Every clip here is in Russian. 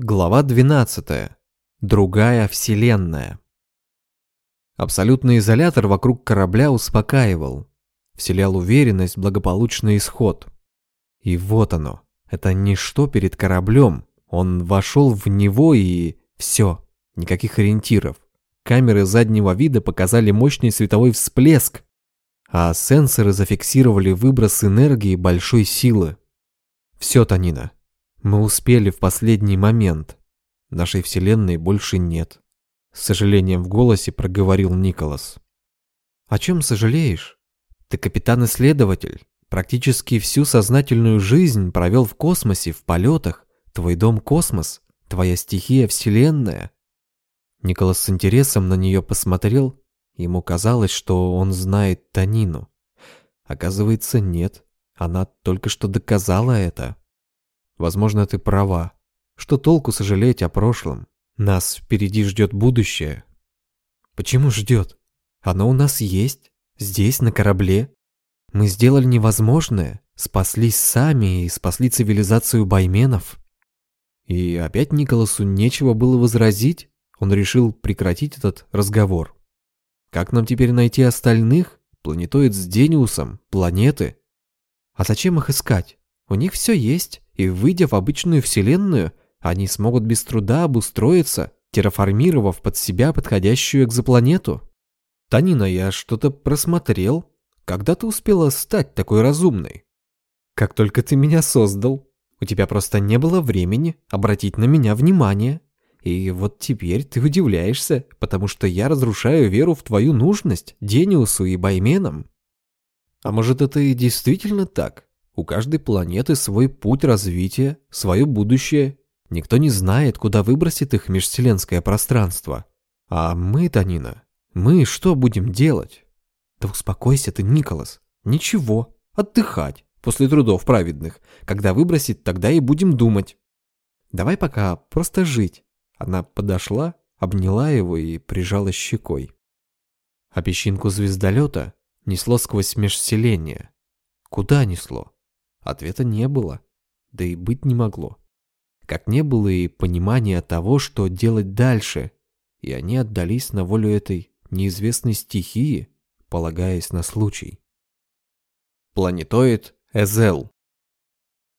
Глава 12. Другая вселенная. Абсолютный изолятор вокруг корабля успокаивал, вселял уверенность в благополучный исход. И вот оно, это ничто перед кораблем. Он вошел в него и все, никаких ориентиров. Камеры заднего вида показали мощный световой всплеск, а сенсоры зафиксировали выброс энергии большой силы. Все, Танина, мы успели в последний момент. Нашей вселенной больше нет. С сожалением в голосе проговорил Николас. О чем сожалеешь? Ты капитан-исследователь. Практически всю сознательную жизнь провел в космосе, в полетах. Твой дом — космос. Твоя стихия — вселенная. Николас с интересом на нее посмотрел. Ему казалось, что он знает Танину. Оказывается, нет. Она только что доказала это. Возможно, ты права. Что толку сожалеть о прошлом? Нас впереди ждет будущее. Почему ждет? Оно у нас есть. Здесь, на корабле. Мы сделали невозможное. Спаслись сами и спасли цивилизацию байменов. И опять Николасу нечего было возразить. Он решил прекратить этот разговор. Как нам теперь найти остальных? Планетоид с Дениусом? Планеты? А зачем их искать? У них все есть и выйдя в обычную вселенную, они смогут без труда обустроиться, терраформировав под себя подходящую экзопланету. Танина, я что-то просмотрел. Когда ты успела стать такой разумной? Как только ты меня создал. У тебя просто не было времени обратить на меня внимание. И вот теперь ты удивляешься, потому что я разрушаю веру в твою нужность Дениусу и Байменам. А может это и действительно так? У каждой планеты свой путь развития, свое будущее. Никто не знает, куда выбросит их межвселенское пространство. А мы, Танина, мы что будем делать? Да успокойся ты, Николас. Ничего, отдыхать после трудов праведных. Когда выбросит, тогда и будем думать. Давай пока просто жить. Она подошла, обняла его и прижала щекой. А песчинку звездолета несло сквозь межвселение. Куда несло? Ответа не было, да и быть не могло. Как не было и понимания того, что делать дальше, и они отдались на волю этой неизвестной стихии, полагаясь на случай. Планетоид Эзел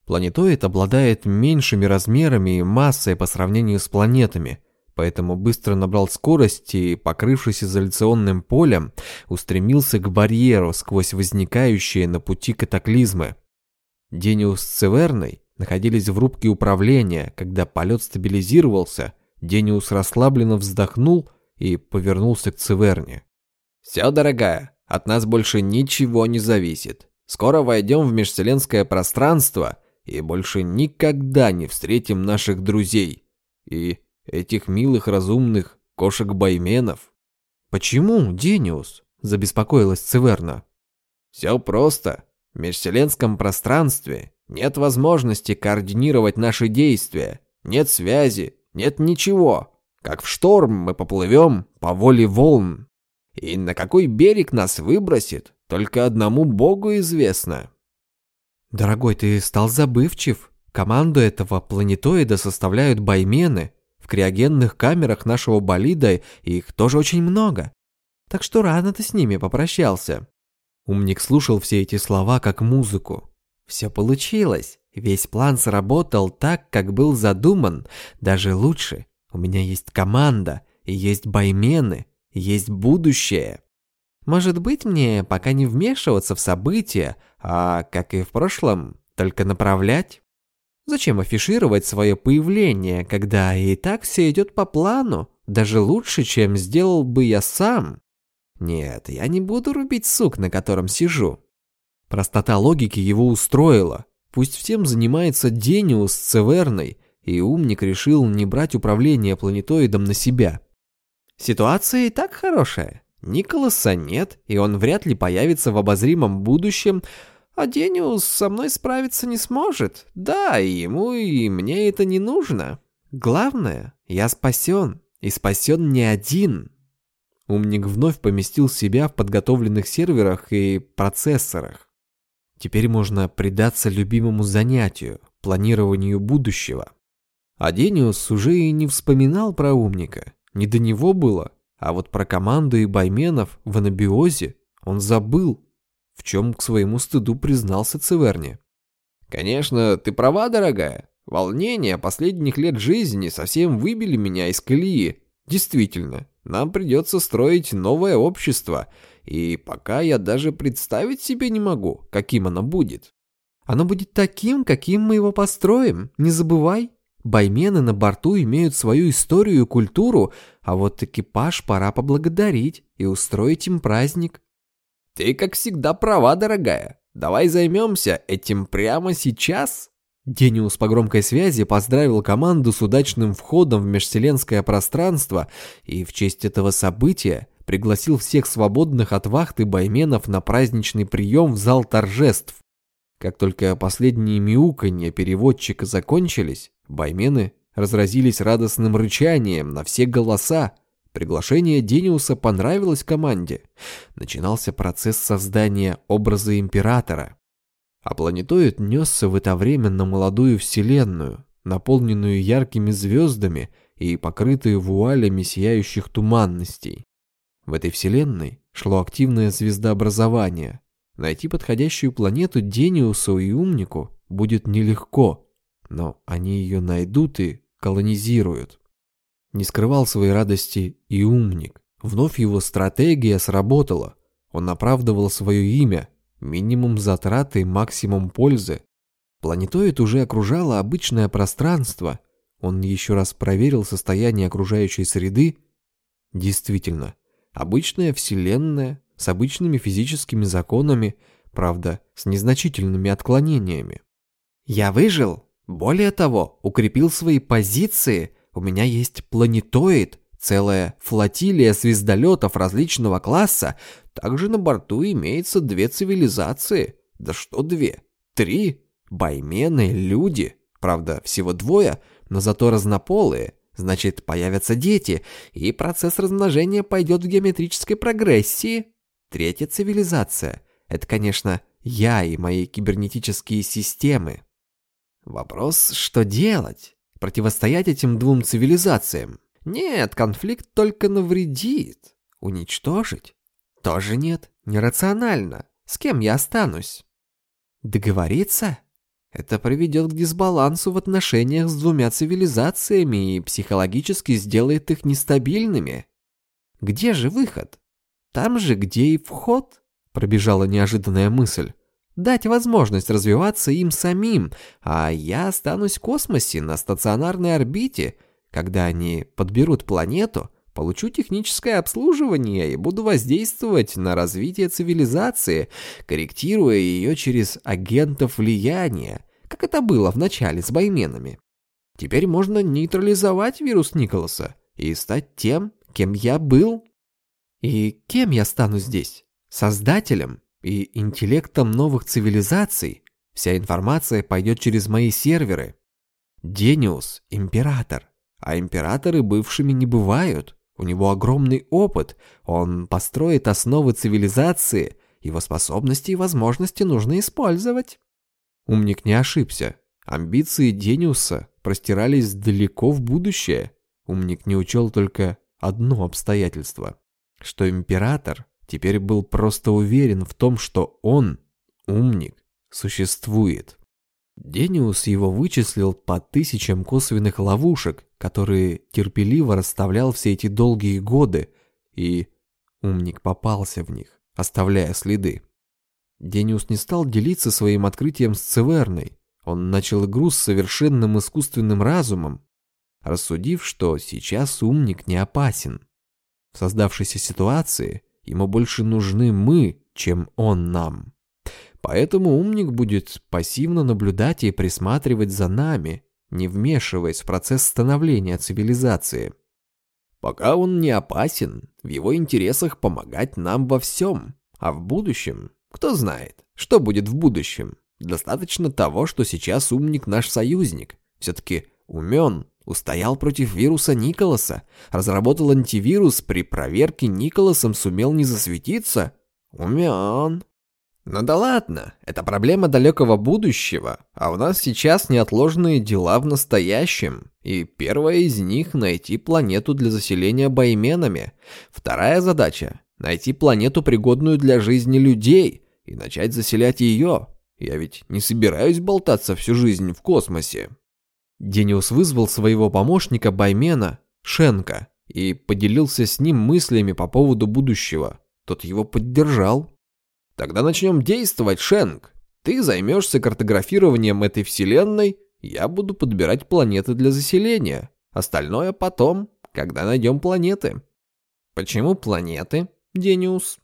Планетоид обладает меньшими размерами и массой по сравнению с планетами, поэтому быстро набрал скорость и, покрывшись изоляционным полем, устремился к барьеру сквозь возникающие на пути катаклизмы. Дениус с Цеверной находились в рубке управления, когда полет стабилизировался, Дениус расслабленно вздохнул и повернулся к Цеверне. «Все, дорогая, от нас больше ничего не зависит. Скоро войдем в межвселенское пространство и больше никогда не встретим наших друзей и этих милых разумных кошек-байменов». «Почему, Дениус?» – забеспокоилась Цеверна. «Все просто. В межвселенском пространстве нет возможности координировать наши действия, нет связи, нет ничего. Как в шторм мы поплывем по воле волн. И на какой берег нас выбросит, только одному богу известно. Дорогой, ты стал забывчив. Команду этого планетоида составляют баймены. В криогенных камерах нашего болида их тоже очень много. Так что рано ты с ними попрощался. Умник слушал все эти слова как музыку. Все получилось. Весь план сработал так, как был задуман, даже лучше. У меня есть команда, есть баймены, есть будущее. Может быть, мне пока не вмешиваться в события, а, как и в прошлом, только направлять? Зачем афишировать свое появление, когда и так все идет по плану, даже лучше, чем сделал бы я сам? Нет, я не буду рубить сук, на котором сижу. Простота логики его устроила. Пусть всем занимается Дениус с Цеверной, и умник решил не брать управление планетоидом на себя. Ситуация и так хорошая. Николаса нет, и он вряд ли появится в обозримом будущем, а Дениус со мной справиться не сможет. Да, и ему, и мне это не нужно. Главное, я спасен, и спасен не один. Умник вновь поместил себя в подготовленных серверах и процессорах. Теперь можно предаться любимому занятию, планированию будущего. Адениус уже и не вспоминал про умника. Не до него было. А вот про команду и байменов в анабиозе он забыл, в чем к своему стыду признался Циверни. «Конечно, ты права, дорогая. Волнения последних лет жизни совсем выбили меня из колеи. Действительно, нам придется строить новое общество, и пока я даже представить себе не могу, каким оно будет». «Оно будет таким, каким мы его построим, не забывай», Баймены на борту имеют свою историю и культуру, а вот экипаж пора поблагодарить и устроить им праздник. Ты, как всегда, права, дорогая. Давай займемся этим прямо сейчас. Дениус по громкой связи поздравил команду с удачным входом в межвселенское пространство и в честь этого события пригласил всех свободных от вахты байменов на праздничный прием в зал торжеств. Как только последние мяуканья переводчика закончились, Баймены разразились радостным рычанием на все голоса. Приглашение Дениуса понравилось команде. Начинался процесс создания образа императора. А планетоид несся в это время на молодую вселенную, наполненную яркими звездами и покрытую вуалями сияющих туманностей. В этой вселенной шло активное звездообразование. Найти подходящую планету Дениусу и Умнику будет нелегко – но они ее найдут и колонизируют. Не скрывал своей радости и умник. Вновь его стратегия сработала. Он оправдывал свое имя. Минимум затраты, максимум пользы. Планетоид уже окружало обычное пространство. Он еще раз проверил состояние окружающей среды. Действительно, обычная Вселенная с обычными физическими законами, правда, с незначительными отклонениями. «Я выжил?» Более того, укрепил свои позиции. У меня есть планетоид, целая флотилия звездолетов различного класса. Также на борту имеется две цивилизации. Да что две? Три. Баймены, люди. Правда, всего двое, но зато разнополые. Значит, появятся дети, и процесс размножения пойдет в геометрической прогрессии. Третья цивилизация. Это, конечно, я и мои кибернетические системы. Вопрос, что делать? Противостоять этим двум цивилизациям? Нет, конфликт только навредит. Уничтожить? Тоже нет, нерационально. С кем я останусь? Договориться? Это приведет к дисбалансу в отношениях с двумя цивилизациями и психологически сделает их нестабильными. Где же выход? Там же, где и вход? Пробежала неожиданная мысль дать возможность развиваться им самим, а я останусь в космосе на стационарной орбите. Когда они подберут планету, получу техническое обслуживание и буду воздействовать на развитие цивилизации, корректируя ее через агентов влияния, как это было в начале с байменами. Теперь можно нейтрализовать вирус Николаса и стать тем, кем я был. И кем я стану здесь? Создателем? и интеллектом новых цивилизаций вся информация пойдет через мои серверы. Дениус – император, а императоры бывшими не бывают. У него огромный опыт, он построит основы цивилизации, его способности и возможности нужно использовать. Умник не ошибся. Амбиции Дениуса простирались далеко в будущее. Умник не учел только одно обстоятельство, что император теперь был просто уверен в том, что он, умник, существует. Дениус его вычислил по тысячам косвенных ловушек, которые терпеливо расставлял все эти долгие годы, и умник попался в них, оставляя следы. Дениус не стал делиться своим открытием с Цеверной. Он начал игру с совершенным искусственным разумом, рассудив, что сейчас умник не опасен. В создавшейся ситуации Ему больше нужны мы, чем он нам. Поэтому умник будет пассивно наблюдать и присматривать за нами, не вмешиваясь в процесс становления цивилизации. Пока он не опасен, в его интересах помогать нам во всем. А в будущем, кто знает, что будет в будущем. Достаточно того, что сейчас умник наш союзник. Все-таки умен, Устоял против вируса Николаса. Разработал антивирус. При проверке Николасом сумел не засветиться. Умен. Ну да ладно, это проблема далекого будущего, а у нас сейчас неотложные дела в настоящем. И первая из них — найти планету для заселения байменами. Вторая задача — найти планету, пригодную для жизни людей, и начать заселять ее. Я ведь не собираюсь болтаться всю жизнь в космосе. Дениус вызвал своего помощника Баймена, Шенка, и поделился с ним мыслями по поводу будущего. Тот его поддержал. Тогда начнем действовать, Шенк. Ты займешься картографированием этой вселенной, я буду подбирать планеты для заселения. Остальное потом, когда найдем планеты. Почему планеты, Дениус?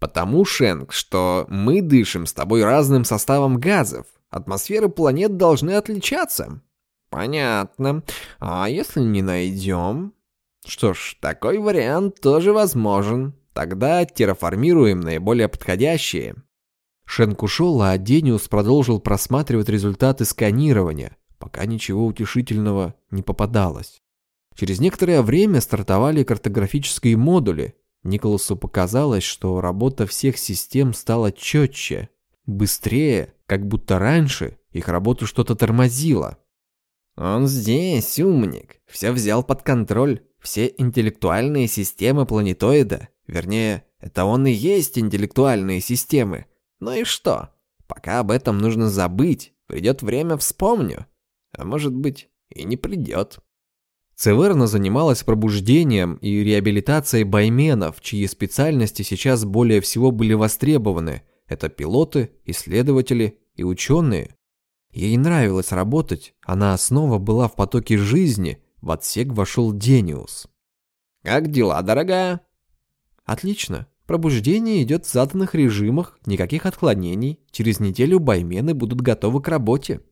Потому, Шенк, что мы дышим с тобой разным составом газов. Атмосферы планет должны отличаться. Понятно. А если не найдем? Что ж, такой вариант тоже возможен. Тогда терраформируем наиболее подходящие. Шенк ушел, а Дениус продолжил просматривать результаты сканирования, пока ничего утешительного не попадалось. Через некоторое время стартовали картографические модули. Николасу показалось, что работа всех систем стала четче, быстрее, как будто раньше их работу что-то тормозило. «Он здесь, умник, все взял под контроль, все интеллектуальные системы планетоида Вернее, это он и есть интеллектуальные системы. Ну и что? Пока об этом нужно забыть. Придет время, вспомню. А может быть, и не придет. Цеверна занималась пробуждением и реабилитацией байменов, чьи специальности сейчас более всего были востребованы. Это пилоты, исследователи и ученые. Ей нравилось работать, она снова была в потоке жизни, в отсек вошел Дениус. «Как дела, дорогая?» Отлично. Пробуждение идет в заданных режимах, никаких отклонений. Через неделю баймены будут готовы к работе.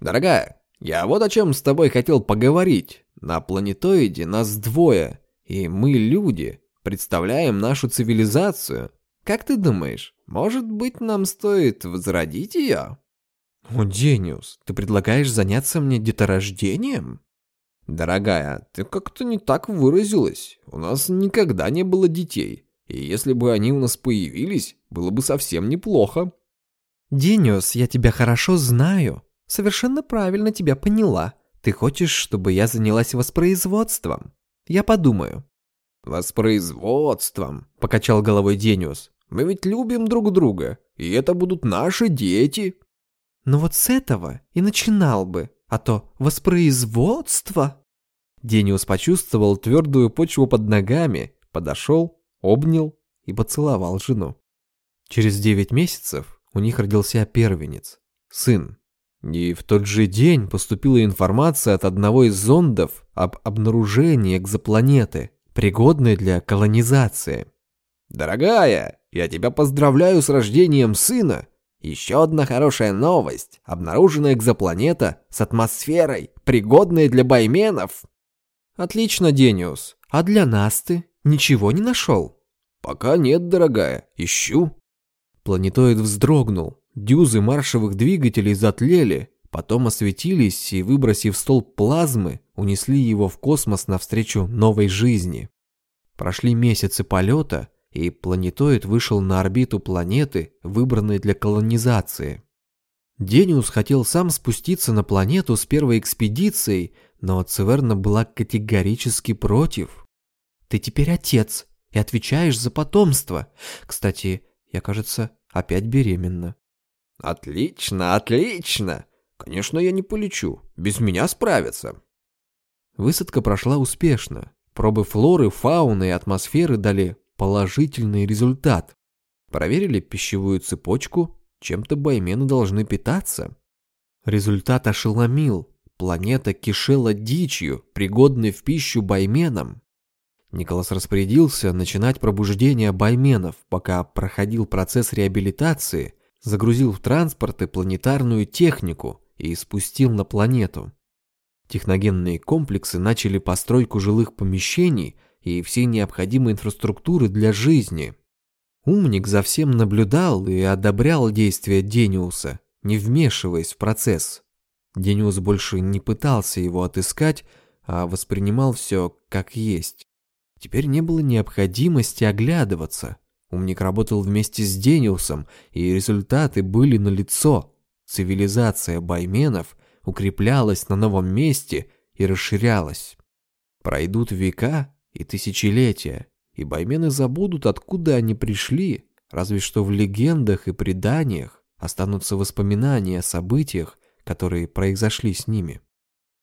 Дорогая, я вот о чем с тобой хотел поговорить. На планетоиде нас двое, и мы люди, представляем нашу цивилизацию. Как ты думаешь, может быть, нам стоит возродить ее? О, Дениус, ты предлагаешь заняться мне деторождением? «Дорогая, ты как-то не так выразилась. У нас никогда не было детей. И если бы они у нас появились, было бы совсем неплохо». «Дениус, я тебя хорошо знаю. Совершенно правильно тебя поняла. Ты хочешь, чтобы я занялась воспроизводством? Я подумаю». «Воспроизводством», — покачал головой Дениус. «Мы ведь любим друг друга, и это будут наши дети». «Ну вот с этого и начинал бы а то воспроизводство. Дениус почувствовал твердую почву под ногами, подошел, обнял и поцеловал жену. Через девять месяцев у них родился первенец, сын. И в тот же день поступила информация от одного из зондов об обнаружении экзопланеты, пригодной для колонизации. «Дорогая, я тебя поздравляю с рождением сына еще одна хорошая новость. Обнаружена экзопланета с атмосферой, пригодной для байменов. Отлично, Дениус. А для нас ты ничего не нашел? Пока нет, дорогая. Ищу. Планетоид вздрогнул. Дюзы маршевых двигателей затлели, потом осветились и, выбросив столб плазмы, унесли его в космос навстречу новой жизни. Прошли месяцы полета, и планетоид вышел на орбиту планеты, выбранной для колонизации. Дениус хотел сам спуститься на планету с первой экспедицией, но Циверна была категорически против. «Ты теперь отец и отвечаешь за потомство. Кстати, я, кажется, опять беременна». «Отлично, отлично! Конечно, я не полечу. Без меня справятся». Высадка прошла успешно. Пробы флоры, фауны и атмосферы дали положительный результат. Проверили пищевую цепочку, чем-то баймены должны питаться. Результат ошеломил. Планета кишела дичью, пригодной в пищу байменам. Николас распорядился начинать пробуждение байменов, пока проходил процесс реабилитации, загрузил в транспорты планетарную технику и спустил на планету. Техногенные комплексы начали постройку жилых помещений и всей необходимой инфраструктуры для жизни. Умник за всем наблюдал и одобрял действия Дениуса, не вмешиваясь в процесс. Дениус больше не пытался его отыскать, а воспринимал все как есть. Теперь не было необходимости оглядываться. Умник работал вместе с Дениусом, и результаты были налицо. Цивилизация байменов укреплялась на новом месте и расширялась. Пройдут века и тысячелетия, и баймены забудут, откуда они пришли, разве что в легендах и преданиях останутся воспоминания о событиях, которые произошли с ними.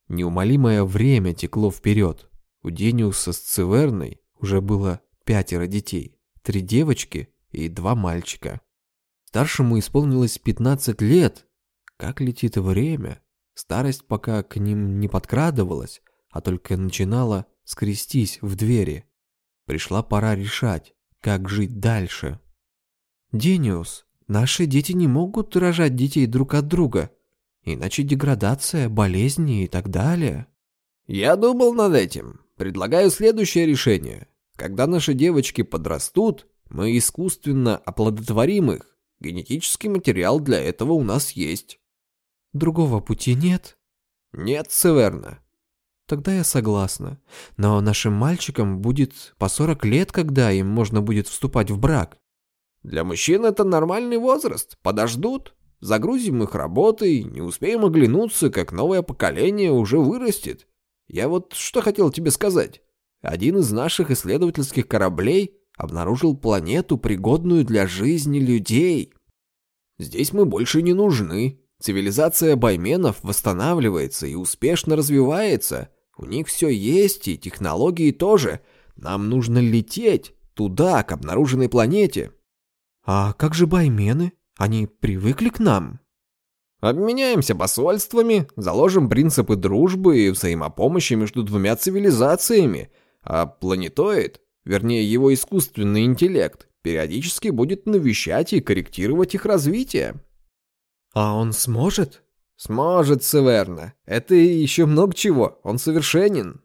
Неумолимое время текло вперед. У Дениуса с Циверной уже было пятеро детей, три девочки и два мальчика. Старшему исполнилось 15 лет. Как летит время. Старость пока к ним не подкрадывалась, а только начинала скрестись в двери. Пришла пора решать, как жить дальше. «Дениус, наши дети не могут рожать детей друг от друга, иначе деградация, болезни и так далее». «Я думал над этим. Предлагаю следующее решение. Когда наши девочки подрастут, мы искусственно оплодотворим их. Генетический материал для этого у нас есть». «Другого пути нет?» «Нет, Северна. Тогда я согласна. Но нашим мальчикам будет по 40 лет, когда им можно будет вступать в брак. Для мужчин это нормальный возраст. Подождут. Загрузим их работой, не успеем оглянуться, как новое поколение уже вырастет. Я вот что хотел тебе сказать. Один из наших исследовательских кораблей обнаружил планету, пригодную для жизни людей. Здесь мы больше не нужны. Цивилизация байменов восстанавливается и успешно развивается. У них все есть, и технологии тоже. Нам нужно лететь туда, к обнаруженной планете. А как же баймены? Они привыкли к нам? Обменяемся посольствами, заложим принципы дружбы и взаимопомощи между двумя цивилизациями. А планетоид, вернее его искусственный интеллект, периодически будет навещать и корректировать их развитие. А он сможет? Сможет, Северна. Это еще много чего. Он совершенен.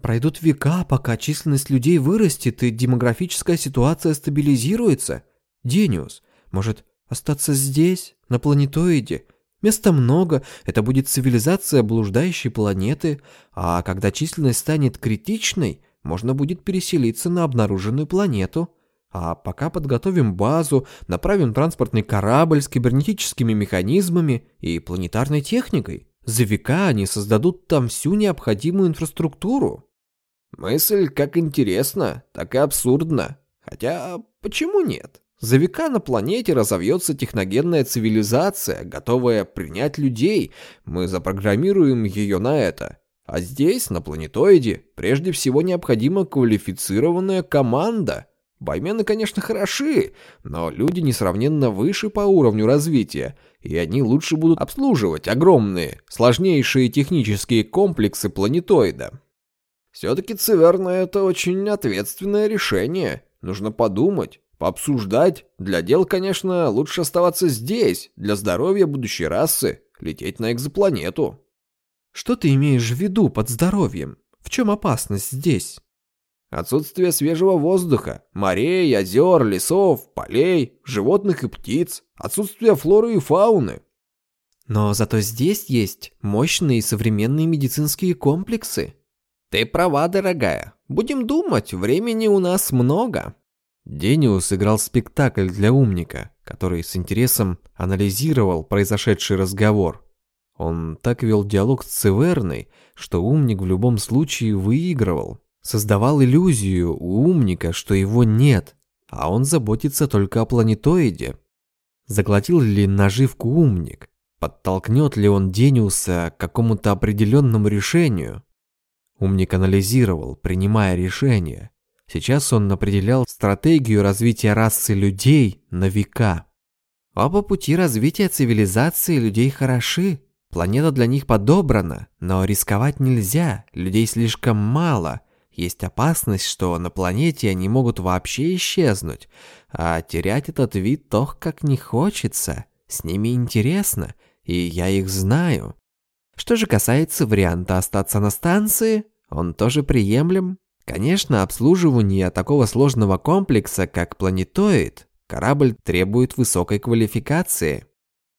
Пройдут века, пока численность людей вырастет и демографическая ситуация стабилизируется. Дениус, может остаться здесь, на планетоиде? Места много, это будет цивилизация блуждающей планеты, а когда численность станет критичной, можно будет переселиться на обнаруженную планету. А пока подготовим базу, направим транспортный корабль с кибернетическими механизмами и планетарной техникой. За века они создадут там всю необходимую инфраструктуру. Мысль как интересна, так и абсурдна. Хотя, почему нет? За века на планете разовьется техногенная цивилизация, готовая принять людей. Мы запрограммируем ее на это. А здесь, на планетоиде, прежде всего необходима квалифицированная команда – Баймены, конечно, хороши, но люди несравненно выше по уровню развития, и они лучше будут обслуживать огромные, сложнейшие технические комплексы планетоида. Все-таки Циверна — это очень ответственное решение. Нужно подумать, пообсуждать. Для дел, конечно, лучше оставаться здесь, для здоровья будущей расы, лететь на экзопланету. Что ты имеешь в виду под здоровьем? В чем опасность здесь? Отсутствие свежего воздуха, морей, озер, лесов, полей, животных и птиц, отсутствие флоры и фауны. Но зато здесь есть мощные современные медицинские комплексы. Ты права, дорогая. Будем думать, времени у нас много. Дениус играл спектакль для умника, который с интересом анализировал произошедший разговор. Он так вел диалог с Циверной, что умник в любом случае выигрывал создавал иллюзию у умника, что его нет, а он заботится только о планетоиде. Заглотил ли наживку умник? Подтолкнет ли он Дениуса к какому-то определенному решению? Умник анализировал, принимая решение. Сейчас он определял стратегию развития расы людей на века. Оба пути развития цивилизации людей хороши. Планета для них подобрана, но рисковать нельзя, людей слишком мало, есть опасность, что на планете они могут вообще исчезнуть, а терять этот вид то как не хочется. С ними интересно, и я их знаю. Что же касается варианта остаться на станции, он тоже приемлем. Конечно, обслуживание такого сложного комплекса, как планетоид, корабль требует высокой квалификации.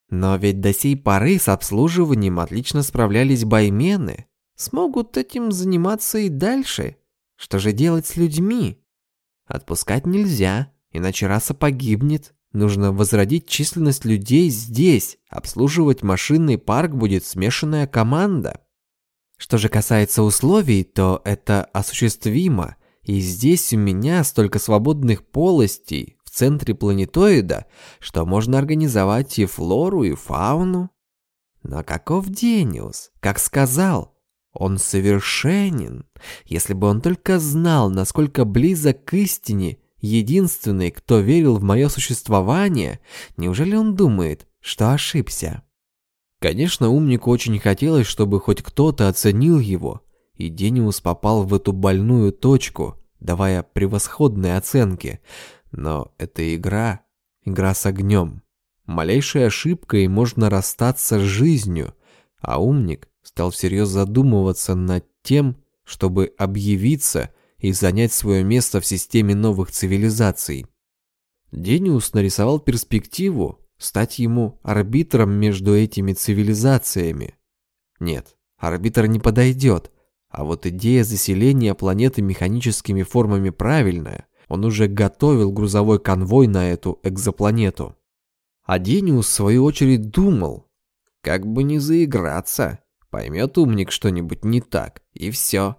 Но ведь до сей поры с обслуживанием отлично справлялись баймены. Смогут этим заниматься и дальше. Что же делать с людьми? Отпускать нельзя. иначе раса погибнет. Нужно возродить численность людей здесь. Обслуживать машинный парк будет смешанная команда. Что же касается условий, то это осуществимо. И здесь у меня столько свободных полостей в центре планетоида, что можно организовать и флору, и фауну. Но каков Дениус? Как сказал, он совершенен. Если бы он только знал, насколько близок к истине, единственный, кто верил в мое существование, неужели он думает, что ошибся? Конечно, умнику очень хотелось, чтобы хоть кто-то оценил его, и Дениус попал в эту больную точку, давая превосходные оценки. Но это игра, игра с огнем. Малейшей ошибкой можно расстаться с жизнью, а умник стал всерьез задумываться над тем, чтобы объявиться и занять свое место в системе новых цивилизаций. Дениус нарисовал перспективу стать ему арбитром между этими цивилизациями. Нет, арбитр не подойдет, а вот идея заселения планеты механическими формами правильная. Он уже готовил грузовой конвой на эту экзопланету. А Дениус, в свою очередь, думал, как бы не заиграться. Поймет умник что-нибудь не так, и все.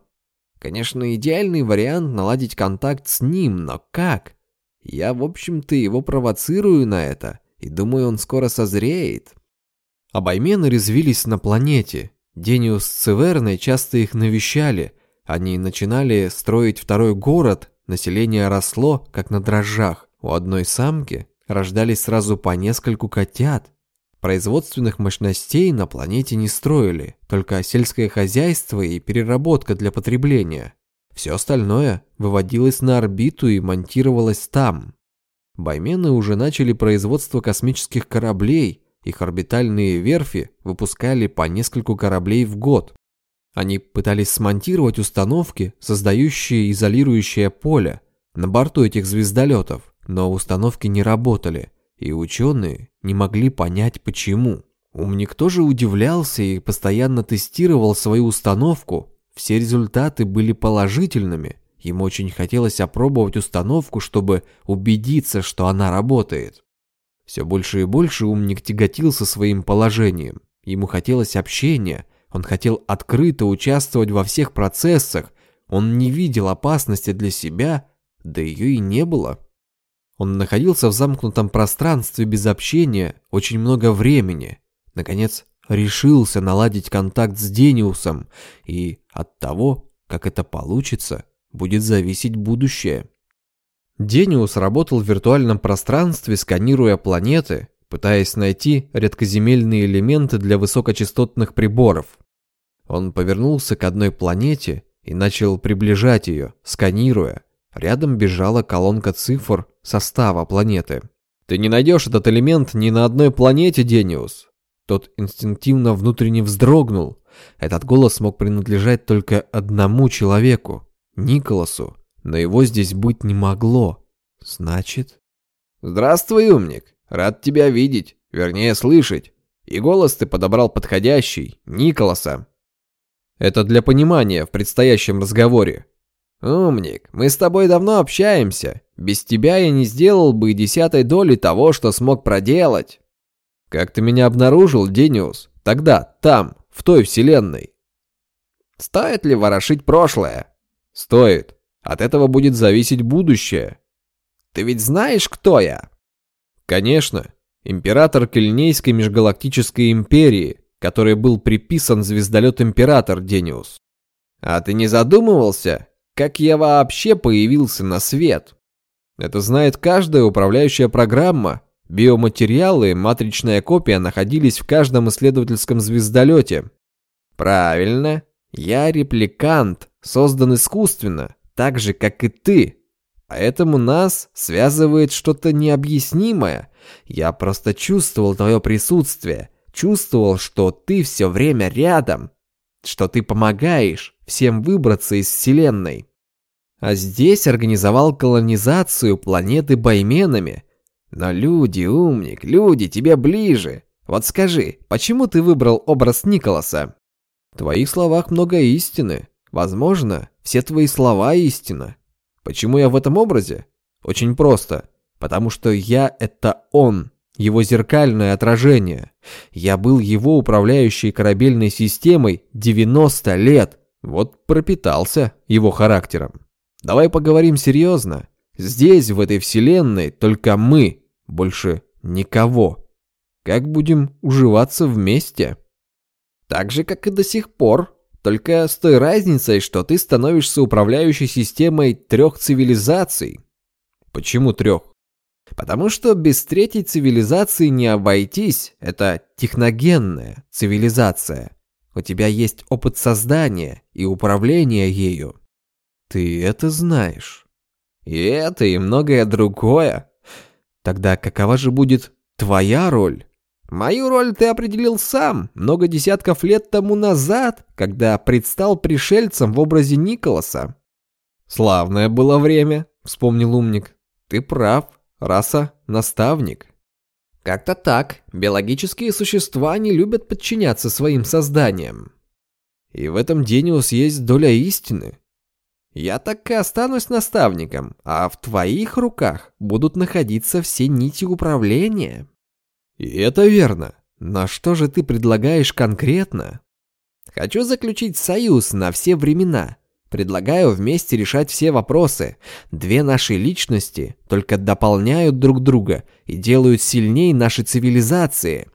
Конечно, идеальный вариант наладить контакт с ним, но как? Я, в общем-то, его провоцирую на это, и думаю, он скоро созреет. Обоймены резвились на планете. Дениус с Циверной часто их навещали. Они начинали строить второй город, население росло, как на дрожжах. У одной самки рождались сразу по нескольку котят. Производственных мощностей на планете не строили, только сельское хозяйство и переработка для потребления. Все остальное выводилось на орбиту и монтировалось там. Баймены уже начали производство космических кораблей, их орбитальные верфи выпускали по нескольку кораблей в год. Они пытались смонтировать установки, создающие изолирующее поле, на борту этих звездолетов но установки не работали, и ученые не могли понять почему. Умник тоже удивлялся и постоянно тестировал свою установку. Все результаты были положительными. Ему очень хотелось опробовать установку, чтобы убедиться, что она работает. Все больше и больше умник тяготился своим положением. Ему хотелось общения, он хотел открыто участвовать во всех процессах, он не видел опасности для себя, да ее и не было. Он находился в замкнутом пространстве без общения очень много времени. Наконец, решился наладить контакт с Дениусом, и от того, как это получится, будет зависеть будущее. Дениус работал в виртуальном пространстве, сканируя планеты, пытаясь найти редкоземельные элементы для высокочастотных приборов. Он повернулся к одной планете и начал приближать ее, сканируя, Рядом бежала колонка цифр состава планеты. «Ты не найдешь этот элемент ни на одной планете, Дениус!» Тот инстинктивно внутренне вздрогнул. Этот голос мог принадлежать только одному человеку — Николасу, но его здесь быть не могло. Значит... «Здравствуй, умник! Рад тебя видеть, вернее слышать. И голос ты подобрал подходящий, Николаса». Это для понимания в предстоящем разговоре. «Умник, мы с тобой давно общаемся. Без тебя я не сделал бы и десятой доли того, что смог проделать». «Как ты меня обнаружил, Дениус? Тогда, там, в той вселенной?» «Стоит ли ворошить прошлое?» «Стоит. От этого будет зависеть будущее». «Ты ведь знаешь, кто я?» «Конечно. Император Кельнейской межгалактической империи, который был приписан звездолет Император Дениус». «А ты не задумывался, как я вообще появился на свет? Это знает каждая управляющая программа. Биоматериалы, матричная копия находились в каждом исследовательском звездолете. Правильно. Я репликант, создан искусственно, так же, как и ты. Поэтому нас связывает что-то необъяснимое. Я просто чувствовал твое присутствие, чувствовал, что ты все время рядом, что ты помогаешь всем выбраться из Вселенной. А здесь организовал колонизацию планеты байменами. Но люди, умник, люди тебе ближе. Вот скажи, почему ты выбрал образ Николаса? В твоих словах много истины. Возможно, все твои слова истина. Почему я в этом образе? Очень просто. потому что я — это он, его зеркальное отражение. Я был его управляющей корабельной системой 90 лет, вот пропитался его характером. Давай поговорим серьезно. Здесь, в этой вселенной, только мы, больше никого. Как будем уживаться вместе? Так же, как и до сих пор, только с той разницей, что ты становишься управляющей системой трех цивилизаций. Почему трех? Потому что без третьей цивилизации не обойтись. Это техногенная цивилизация. У тебя есть опыт создания и управления ею. Ты это знаешь. И это, и многое другое. Тогда какова же будет твоя роль? Мою роль ты определил сам, много десятков лет тому назад, когда предстал пришельцем в образе Николаса. Славное было время, вспомнил умник. Ты прав, раса – наставник. Как-то так. Биологические существа не любят подчиняться своим созданиям. И в этом Дениус есть доля истины. Я так и останусь наставником, а в твоих руках будут находиться все нити управления. И это верно. На что же ты предлагаешь конкретно? Хочу заключить союз на все времена. Предлагаю вместе решать все вопросы. Две наши личности только дополняют друг друга и делают сильнее наши цивилизации.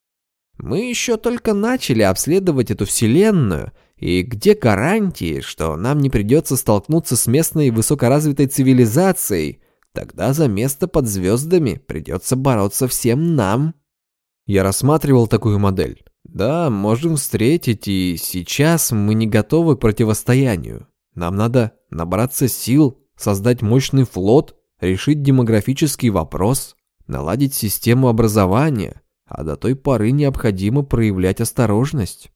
Мы еще только начали обследовать эту вселенную, и где гарантии, что нам не придется столкнуться с местной высокоразвитой цивилизацией? Тогда за место под звездами придется бороться всем нам. Я рассматривал такую модель. Да, можем встретить, и сейчас мы не готовы к противостоянию. Нам надо набраться сил, создать мощный флот, решить демографический вопрос, наладить систему образования, а до той поры необходимо проявлять осторожность.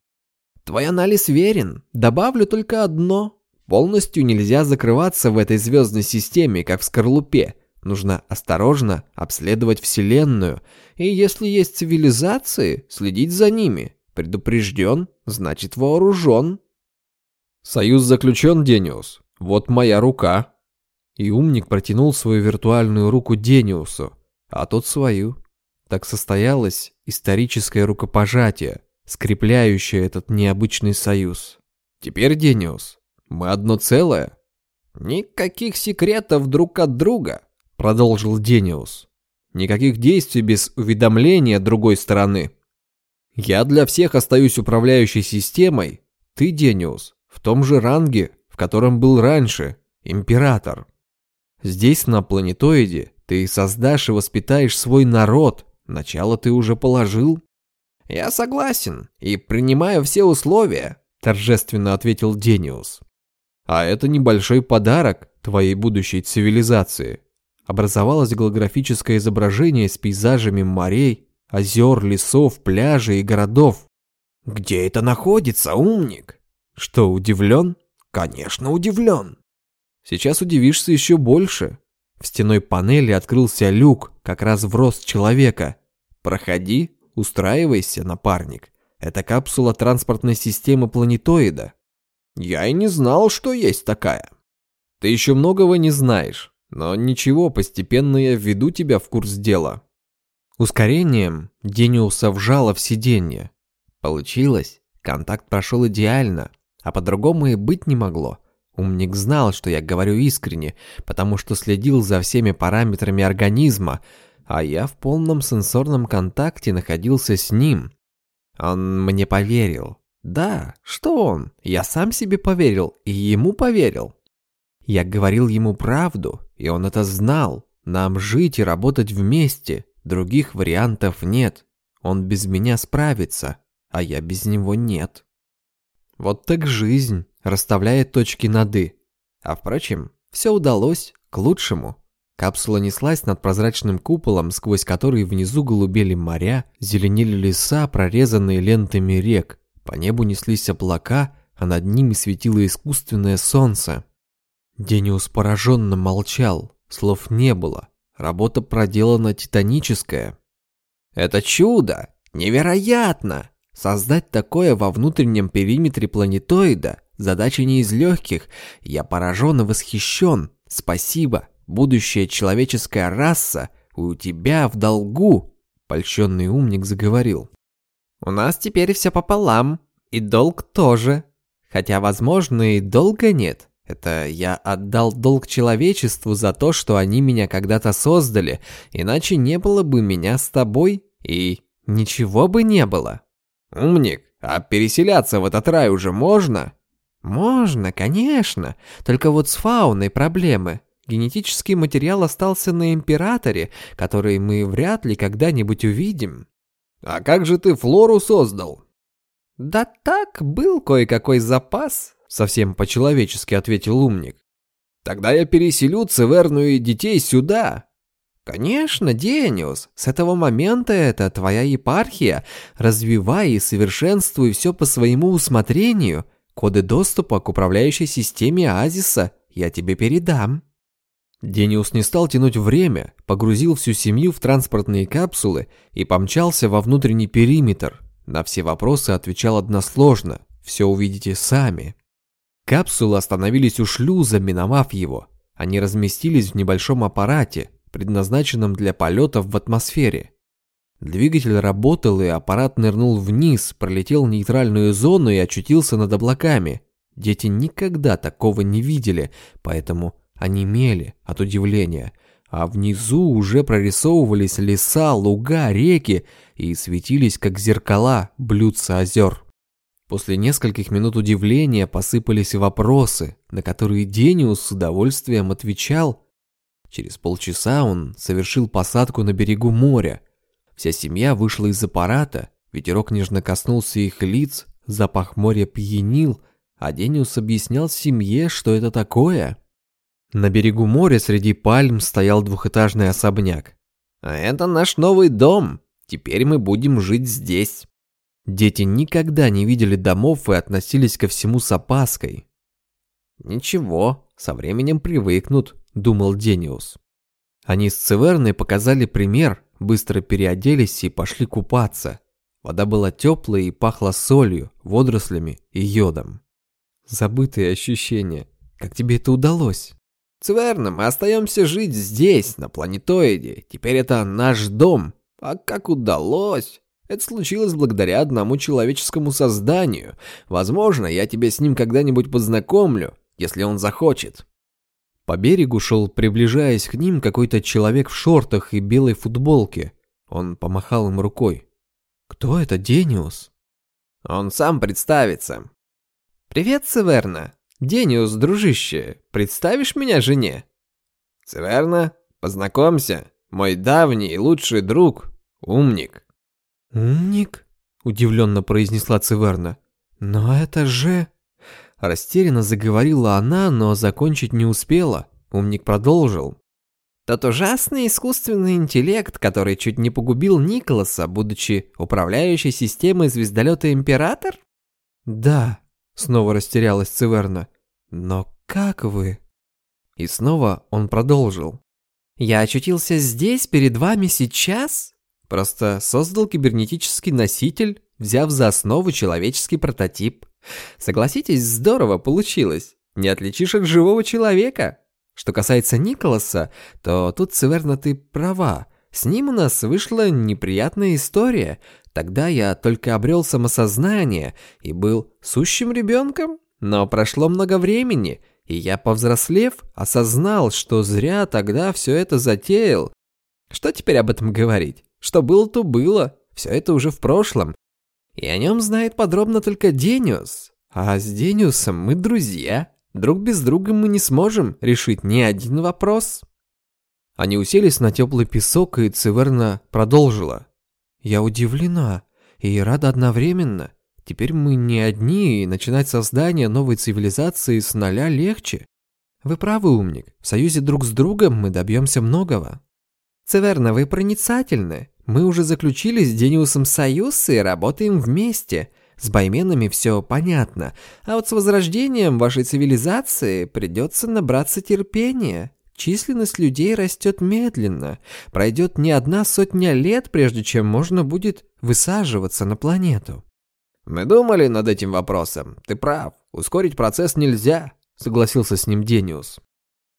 Твой анализ верен. Добавлю только одно. Полностью нельзя закрываться в этой звездной системе, как в скорлупе. Нужно осторожно обследовать Вселенную, и если есть цивилизации, следить за ними. Предупрежден, значит вооружен. Союз заключен, Дениус. Вот моя рука. И умник протянул свою виртуальную руку Дениусу, а тот свою. Так состоялось историческое рукопожатие, скрепляющее этот необычный союз. Теперь, Дениус, мы одно целое. Никаких секретов друг от друга, продолжил Дениус. Никаких действий без уведомления другой стороны. Я для всех остаюсь управляющей системой. Ты, Дениус, в том же ранге, в котором был раньше, император. Здесь, на планетоиде, ты создашь и воспитаешь свой народ. Начало ты уже положил. Я согласен и принимаю все условия, торжественно ответил Дениус. А это небольшой подарок твоей будущей цивилизации. Образовалось голографическое изображение с пейзажами морей, озер, лесов, пляжей и городов. Где это находится, умник? Что, удивлен? Конечно, удивлен. Сейчас удивишься еще больше. В стеной панели открылся люк, как раз в рост человека. Проходи, устраивайся, напарник. Это капсула транспортной системы планетоида. Я и не знал, что есть такая. Ты еще многого не знаешь, но ничего, постепенно я введу тебя в курс дела. Ускорением Дениуса вжало в сиденье. Получилось. Контакт прошел идеально. А по-другому и быть не могло. Умник знал, что я говорю искренне, потому что следил за всеми параметрами организма, а я в полном сенсорном контакте находился с ним. Он мне поверил. Да, что он? Я сам себе поверил и ему поверил. Я говорил ему правду, и он это знал. Нам жить и работать вместе, других вариантов нет. Он без меня справится, а я без него нет. Вот так жизнь расставляет точки над «и». А впрочем, все удалось к лучшему. Капсула неслась над прозрачным куполом, сквозь который внизу голубели моря, зеленели леса, прорезанные лентами рек. По небу неслись облака, а над ними светило искусственное солнце. Дениус пораженно молчал, слов не было. Работа проделана титаническая. «Это чудо! Невероятно!» Создать такое во внутреннем периметре планетоида – задача не из легких. Я поражен и восхищен. Спасибо. Будущая человеческая раса у тебя в долгу», — польщенный умник заговорил. «У нас теперь все пополам, и долг тоже. Хотя, возможно, и долга нет. Это я отдал долг человечеству за то, что они меня когда-то создали, иначе не было бы меня с тобой, и ничего бы не было». «Умник, а переселяться в этот рай уже можно?» «Можно, конечно. Только вот с фауной проблемы. Генетический материал остался на Императоре, который мы вряд ли когда-нибудь увидим». «А как же ты флору создал?» «Да так, был кое-какой запас», — совсем по-человечески ответил умник. «Тогда я переселю Цеверну и детей сюда». «Конечно, Дениус, с этого момента это твоя епархия. Развивай и совершенствуй все по своему усмотрению. Коды доступа к управляющей системе Азиса я тебе передам». Дениус не стал тянуть время, погрузил всю семью в транспортные капсулы и помчался во внутренний периметр. На все вопросы отвечал односложно, все увидите сами. Капсулы остановились у шлюза, миновав его. Они разместились в небольшом аппарате, предназначенном для полетов в атмосфере. Двигатель работал, и аппарат нырнул вниз, пролетел нейтральную зону и очутился над облаками. Дети никогда такого не видели, поэтому онемели от удивления, а внизу уже прорисовывались леса, луга, реки и светились, как зеркала, блюдца озер. После нескольких минут удивления посыпались вопросы, на которые Дениус с удовольствием отвечал. Через полчаса он совершил посадку на берегу моря. Вся семья вышла из аппарата, ветерок нежно коснулся их лиц, запах моря пьянил, а Дениус объяснял семье, что это такое. На берегу моря среди пальм стоял двухэтажный особняк. «А это наш новый дом. Теперь мы будем жить здесь». Дети никогда не видели домов и относились ко всему с опаской. «Ничего, со временем привыкнут», — думал Дениус. Они с Цеверной показали пример, быстро переоделись и пошли купаться. Вода была теплая и пахла солью, водорослями и йодом. Забытые ощущения. Как тебе это удалось? Цверна, мы остаемся жить здесь, на планетоиде. Теперь это наш дом. А как удалось? Это случилось благодаря одному человеческому созданию. Возможно, я тебя с ним когда-нибудь познакомлю, если он захочет. По берегу шел, приближаясь к ним, какой-то человек в шортах и белой футболке. Он помахал им рукой. «Кто это, Дениус?» «Он сам представится». «Привет, Северна. «Дениус, дружище, представишь меня жене?» «Цеверна, познакомься, мой давний и лучший друг, умник». «Умник?» — удивленно произнесла Цеверна. «Но это же...» Растерянно заговорила она, но закончить не успела. Умник продолжил. «Тот ужасный искусственный интеллект, который чуть не погубил Николаса, будучи управляющей системой звездолета Император?» «Да», Снова растерялась Циверна. «Но как вы?» И снова он продолжил. «Я очутился здесь, перед вами сейчас? Просто создал кибернетический носитель, взяв за основу человеческий прототип. Согласитесь, здорово получилось. Не отличишь от живого человека. Что касается Николаса, то тут, Циверна, ты права. С ним у нас вышла неприятная история. Тогда я только обрел самосознание и был сущим ребенком. Но прошло много времени, и я, повзрослев, осознал, что зря тогда все это затеял. Что теперь об этом говорить? Что было, то было. Все это уже в прошлом. И о нем знает подробно только Дениус. А с Дениусом мы друзья. Друг без друга мы не сможем решить ни один вопрос. Они уселись на теплый песок, и Циверна продолжила. «Я удивлена и рада одновременно. Теперь мы не одни, и начинать создание новой цивилизации с нуля легче. Вы правы, умник. В союзе друг с другом мы добьемся многого». «Циверна, вы проницательны. Мы уже заключили с Дениусом союз и работаем вместе. С байменами все понятно. А вот с возрождением вашей цивилизации придется набраться терпения. Численность людей растет медленно. Пройдет не одна сотня лет, прежде чем можно будет высаживаться на планету. Мы думали над этим вопросом. Ты прав. Ускорить процесс нельзя, согласился с ним Дениус.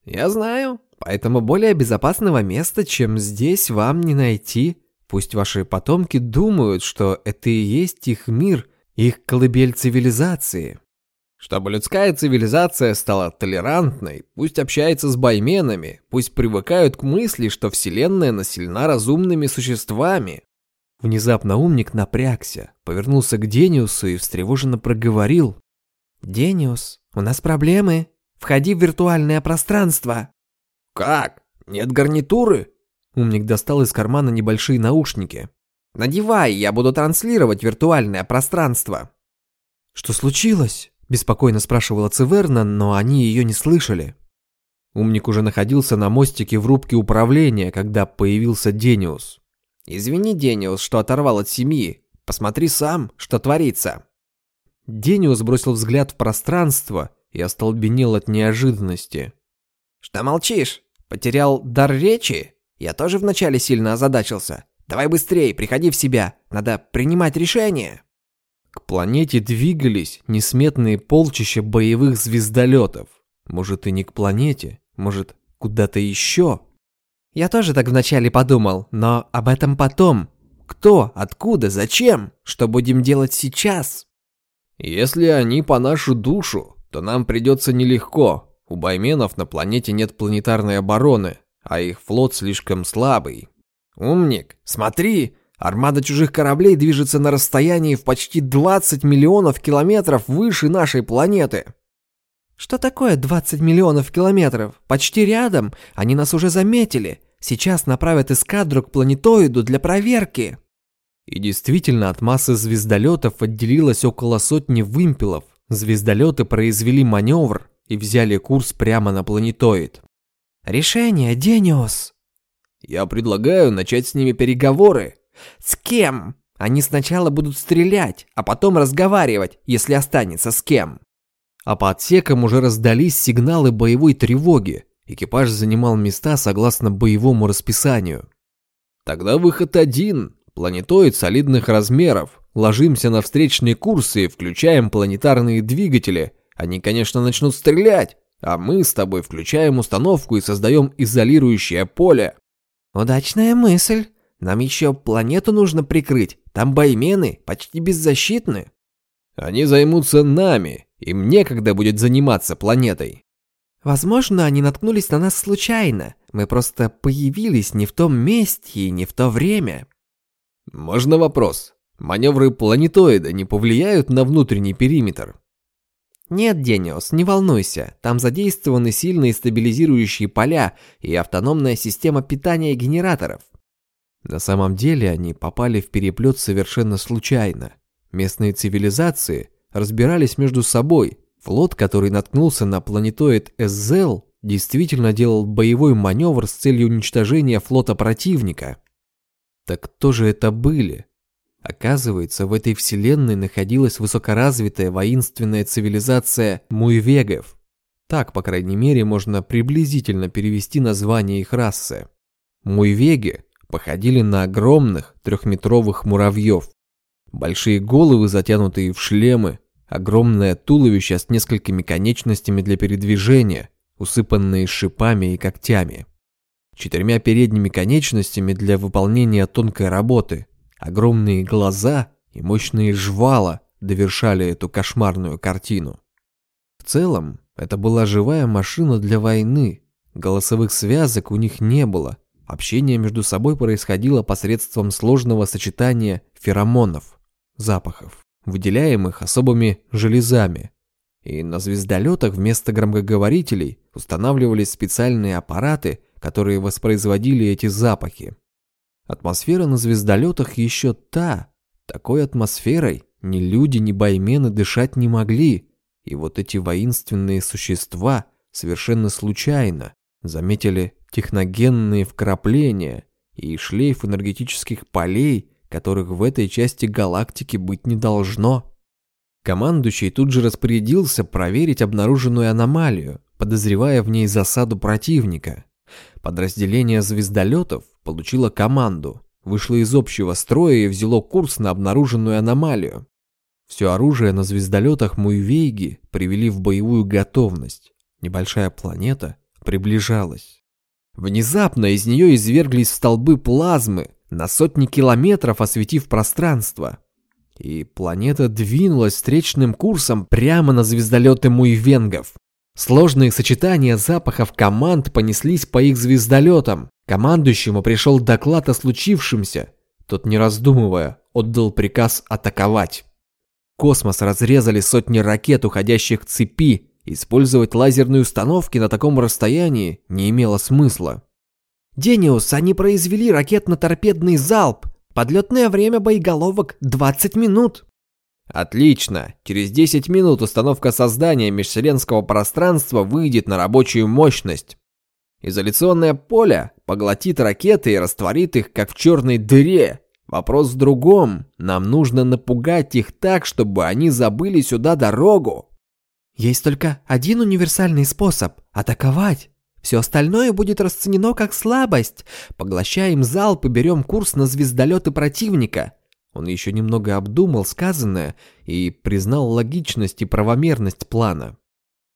Я знаю. Поэтому более безопасного места, чем здесь, вам не найти. Пусть ваши потомки думают, что это и есть их мир, их колыбель цивилизации. Чтобы людская цивилизация стала толерантной, пусть общается с байменами, пусть привыкают к мысли, что Вселенная населена разумными существами. Внезапно умник напрягся, повернулся к Дениусу и встревоженно проговорил. «Дениус, у нас проблемы. Входи в виртуальное пространство». «Как? Нет гарнитуры?» Умник достал из кармана небольшие наушники. «Надевай, я буду транслировать виртуальное пространство». «Что случилось?» – беспокойно спрашивала Циверна, но они ее не слышали. Умник уже находился на мостике в рубке управления, когда появился Дениус. «Извини, Дениус, что оторвал от семьи. Посмотри сам, что творится». Дениус бросил взгляд в пространство и остолбенел от неожиданности. «Что молчишь? Потерял дар речи? Я тоже вначале сильно озадачился. Давай быстрее, приходи в себя. Надо принимать решение». К планете двигались несметные полчища боевых звездолетов. Может и не к планете, может куда-то еще. Я тоже так вначале подумал, но об этом потом. Кто, откуда, зачем? Что будем делать сейчас? Если они по нашу душу, то нам придется нелегко. У байменов на планете нет планетарной обороны, а их флот слишком слабый. Умник, смотри, армада чужих кораблей движется на расстоянии в почти 20 миллионов километров выше нашей планеты. Что такое 20 миллионов километров? Почти рядом, они нас уже заметили. Сейчас направят эскадру к планетоиду для проверки. И действительно, от массы звездолетов отделилось около сотни вымпелов. Звездолеты произвели маневр и взяли курс прямо на планетоид. «Решение, Дениус!» «Я предлагаю начать с ними переговоры». «С кем?» «Они сначала будут стрелять, а потом разговаривать, если останется с кем». А по отсекам уже раздались сигналы боевой тревоги. Экипаж занимал места согласно боевому расписанию. «Тогда выход один. Планетоид солидных размеров. Ложимся на встречные курсы и включаем планетарные двигатели. Они, конечно, начнут стрелять, а мы с тобой включаем установку и создаем изолирующее поле. Удачная мысль. Нам еще планету нужно прикрыть. Там баймены почти беззащитны. Они займутся нами. Им некогда будет заниматься планетой. Возможно, они наткнулись на нас случайно. Мы просто появились не в том месте и не в то время. Можно вопрос? Маневры планетоида не повлияют на внутренний периметр? Нет, Дениос, не волнуйся. Там задействованы сильные стабилизирующие поля и автономная система питания генераторов. На самом деле они попали в переплет совершенно случайно. Местные цивилизации разбирались между собой. Флот, который наткнулся на планетоид Эзел, действительно делал боевой маневр с целью уничтожения флота противника. Так кто же это были? Оказывается, в этой вселенной находилась высокоразвитая воинственная цивилизация муйвегов. Так, по крайней мере, можно приблизительно перевести название их расы. Муйвеги походили на огромных трехметровых муравьев. Большие головы, затянутые в шлемы, огромное туловище с несколькими конечностями для передвижения, усыпанные шипами и когтями. Четырьмя передними конечностями для выполнения тонкой работы, Огромные глаза и мощные жвала довершали эту кошмарную картину. В целом, это была живая машина для войны. Голосовых связок у них не было. Общение между собой происходило посредством сложного сочетания феромонов, запахов, выделяемых особыми железами. И на звездолетах вместо громкоговорителей устанавливались специальные аппараты, которые воспроизводили эти запахи. Атмосфера на звездолетах еще та. Такой атмосферой ни люди, ни баймены дышать не могли. И вот эти воинственные существа совершенно случайно заметили техногенные вкрапления и шлейф энергетических полей, которых в этой части галактики быть не должно. Командующий тут же распорядился проверить обнаруженную аномалию, подозревая в ней засаду противника. Подразделение звездолетов получило команду, вышло из общего строя и взяло курс на обнаруженную аномалию. Все оружие на звездолетах Муйвейги привели в боевую готовность. Небольшая планета приближалась. Внезапно из нее изверглись столбы плазмы, на сотни километров осветив пространство. И планета двинулась встречным курсом прямо на звездолеты муйвенгов. Сложные сочетания запахов команд понеслись по их звездолетам. Командующему пришел доклад о случившемся. Тот, не раздумывая, отдал приказ атаковать. Космос разрезали сотни ракет, уходящих к цепи. Использовать лазерные установки на таком расстоянии не имело смысла. «Дениус, они произвели ракетно-торпедный залп. Подлетное время боеголовок 20 минут». Отлично. Через 10 минут установка создания межвселенского пространства выйдет на рабочую мощность. Изоляционное поле поглотит ракеты и растворит их, как в черной дыре. Вопрос в другом. Нам нужно напугать их так, чтобы они забыли сюда дорогу. Есть только один универсальный способ – атаковать. Все остальное будет расценено как слабость. Поглощаем залп и берем курс на звездолеты противника. Он еще немного обдумал сказанное и признал логичность и правомерность плана.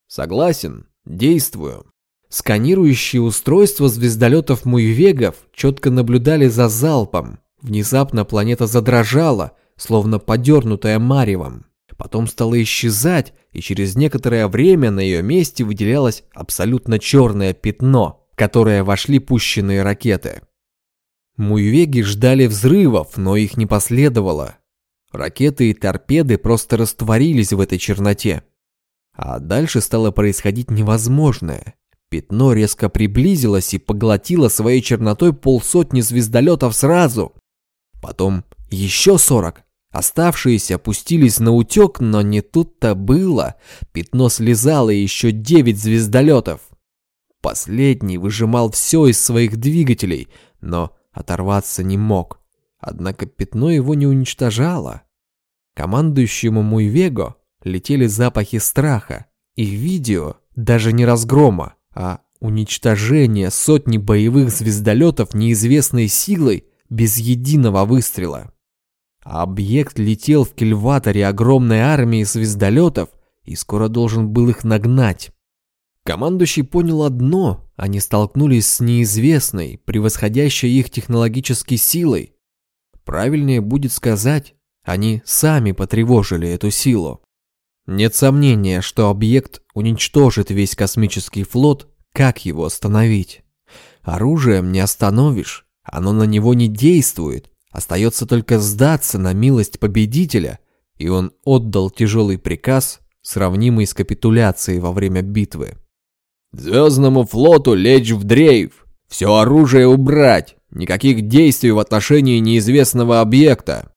Согласен, действую. Сканирующие устройства звездолетов Муйвегов четко наблюдали за залпом. Внезапно планета задрожала, словно подернутая маревом. Потом стала исчезать, и через некоторое время на ее месте выделялось абсолютно черное пятно, в которое вошли пущенные ракеты. Муйвеги ждали взрывов, но их не последовало. Ракеты и торпеды просто растворились в этой черноте. А дальше стало происходить невозможное. Пятно резко приблизилось и поглотило своей чернотой полсотни звездолетов сразу. Потом еще сорок, Оставшиеся опустились на утек, но не тут-то было. Пятно слезало еще девять звездолетов. Последний выжимал все из своих двигателей, но оторваться не мог. Однако пятно его не уничтожало. Командующему Муйвего летели запахи страха, и видео даже не разгрома, а уничтожение сотни боевых звездолетов неизвестной силой без единого выстрела. Объект летел в кильваторе огромной армии звездолетов и скоро должен был их нагнать. Командующий понял одно, они столкнулись с неизвестной, превосходящей их технологической силой. Правильнее будет сказать, они сами потревожили эту силу. Нет сомнения, что объект уничтожит весь космический флот, как его остановить? Оружием не остановишь, оно на него не действует, Остается только сдаться на милость победителя, и он отдал тяжелый приказ, сравнимый с капитуляцией во время битвы. «Звездному флоту лечь в дрейф! Все оружие убрать! Никаких действий в отношении неизвестного объекта!»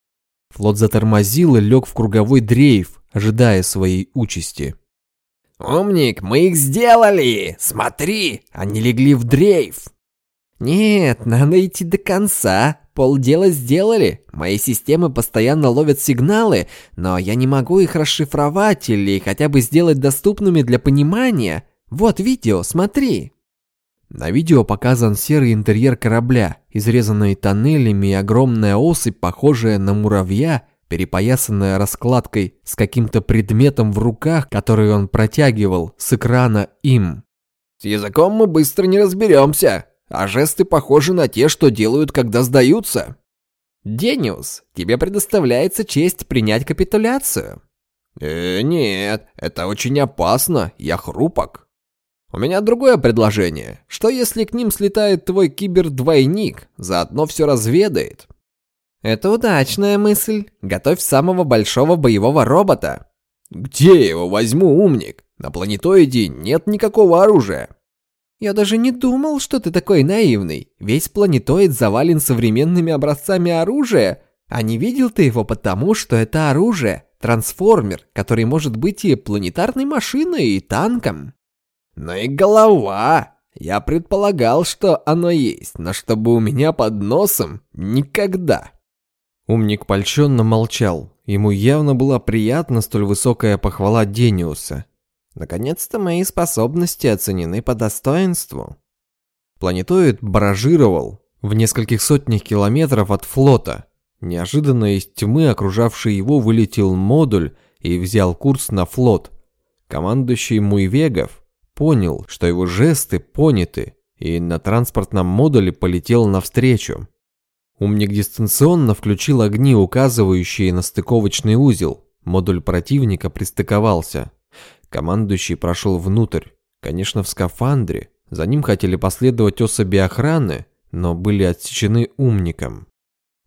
Флот затормозил и лег в круговой дрейф, ожидая своей участи. «Умник, мы их сделали! Смотри, они легли в дрейф!» «Нет, надо идти до конца, Полдела сделали. Мои системы постоянно ловят сигналы, но я не могу их расшифровать или хотя бы сделать доступными для понимания. Вот видео, смотри. На видео показан серый интерьер корабля, изрезанный тоннелями и огромная осыпь, похожая на муравья, перепоясанная раскладкой с каким-то предметом в руках, который он протягивал с экрана им. «С языком мы быстро не разберемся», а жесты похожи на те, что делают, когда сдаются. Дениус, тебе предоставляется честь принять капитуляцию. Э, нет, это очень опасно, я хрупок. У меня другое предложение. Что если к ним слетает твой кибердвойник, заодно все разведает? Это удачная мысль. Готовь самого большого боевого робота. Где я его возьму, умник? На планетоиде нет никакого оружия. Я даже не думал, что ты такой наивный. Весь планетоид завален современными образцами оружия. А не видел ты его потому, что это оружие. Трансформер, который может быть и планетарной машиной, и танком. Ну и голова. Я предполагал, что оно есть, но чтобы у меня под носом — никогда. Умник польщенно молчал. Ему явно была приятна столь высокая похвала Дениуса. Наконец-то мои способности оценены по достоинству. Планетоид баражировал в нескольких сотнях километров от флота. Неожиданно из тьмы, окружавшей его, вылетел модуль и взял курс на флот. Командующий Муйвегов понял, что его жесты поняты, и на транспортном модуле полетел навстречу. Умник дистанционно включил огни, указывающие на стыковочный узел. Модуль противника пристыковался. Командующий прошел внутрь, конечно, в скафандре. За ним хотели последовать особи охраны, но были отсечены умником.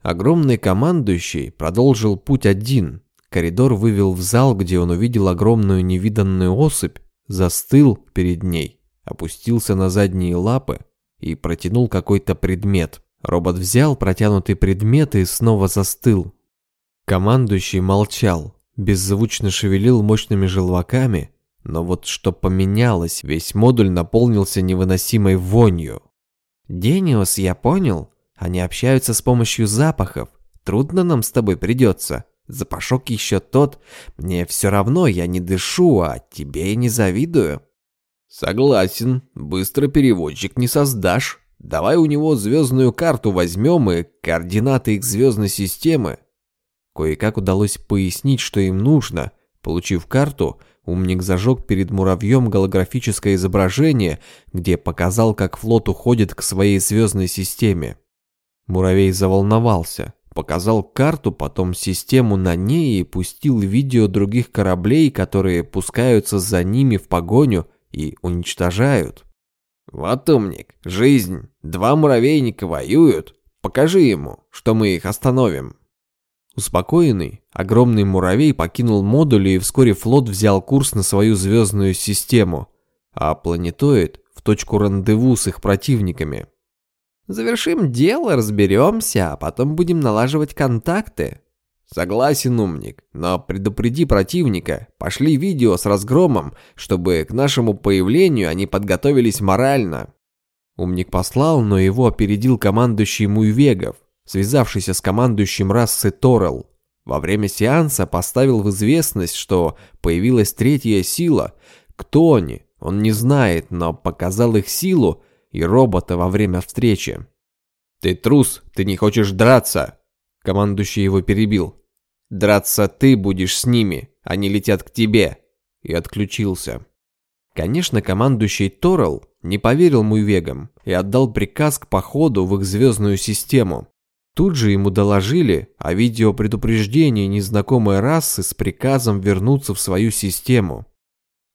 Огромный командующий продолжил путь один. Коридор вывел в зал, где он увидел огромную невиданную особь, застыл перед ней, опустился на задние лапы и протянул какой-то предмет. Робот взял протянутый предмет и снова застыл. Командующий молчал, беззвучно шевелил мощными желваками, но вот что поменялось, весь модуль наполнился невыносимой вонью. «Дениус, я понял. Они общаются с помощью запахов. Трудно нам с тобой придется. Запашок еще тот. Мне все равно, я не дышу, а тебе и не завидую». «Согласен. Быстро переводчик не создашь. Давай у него звездную карту возьмем и координаты их звездной системы». Кое-как удалось пояснить, что им нужно. Получив карту, Умник зажег перед муравьем голографическое изображение, где показал, как флот уходит к своей звездной системе. Муравей заволновался, показал карту, потом систему на ней и пустил видео других кораблей, которые пускаются за ними в погоню и уничтожают. «Вот умник, жизнь, два муравейника воюют. Покажи ему, что мы их остановим». Успокоенный, огромный муравей покинул модуль и вскоре флот взял курс на свою звездную систему, а планетоид в точку рандеву с их противниками. «Завершим дело, разберемся, а потом будем налаживать контакты». «Согласен, умник, но предупреди противника, пошли видео с разгромом, чтобы к нашему появлению они подготовились морально». Умник послал, но его опередил командующий Муйвегов, связавшийся с командующим расы Торел. Во время сеанса поставил в известность, что появилась третья сила. Кто они, он не знает, но показал их силу и робота во время встречи. «Ты трус, ты не хочешь драться!» Командующий его перебил. «Драться ты будешь с ними, они летят к тебе!» И отключился. Конечно, командующий Торел не поверил Муйвегам и отдал приказ к походу в их звездную систему. Тут же ему доложили о видеопредупреждении незнакомой расы с приказом вернуться в свою систему.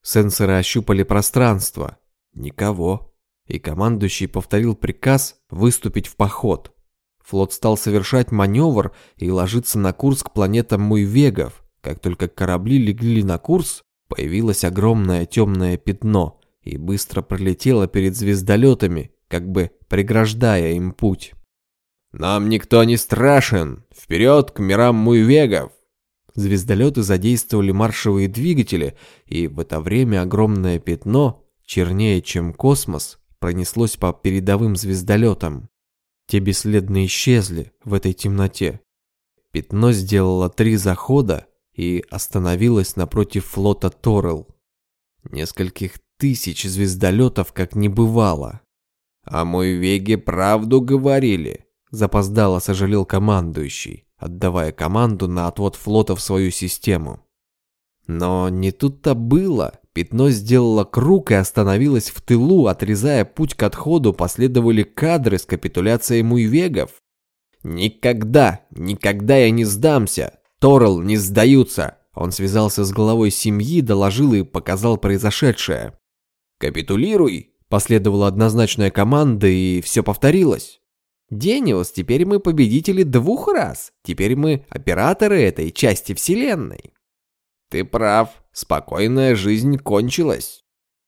Сенсоры ощупали пространство. Никого. И командующий повторил приказ выступить в поход. Флот стал совершать маневр и ложиться на курс к планетам Муйвегов. Как только корабли легли на курс, появилось огромное темное пятно и быстро пролетело перед звездолетами, как бы преграждая им путь. «Нам никто не страшен! Вперед к мирам Муйвегов!» Звездолеты задействовали маршевые двигатели, и в это время огромное пятно, чернее, чем космос, пронеслось по передовым звездолетам. Те бесследно исчезли в этой темноте. Пятно сделало три захода и остановилось напротив флота Торрелл. Нескольких тысяч звездолетов как не бывало. «А мой Веге правду говорили», Запоздало сожалел командующий, отдавая команду на отвод флота в свою систему. Но не тут-то было. Пятно сделало круг и остановилось в тылу, отрезая путь к отходу, последовали кадры с капитуляцией муйвегов. «Никогда, никогда я не сдамся! Торл не сдаются!» Он связался с главой семьи, доложил и показал произошедшее. «Капитулируй!» Последовала однозначная команда, и все повторилось. Дениус, теперь мы победители двух раз. Теперь мы операторы этой части вселенной. Ты прав. Спокойная жизнь кончилась.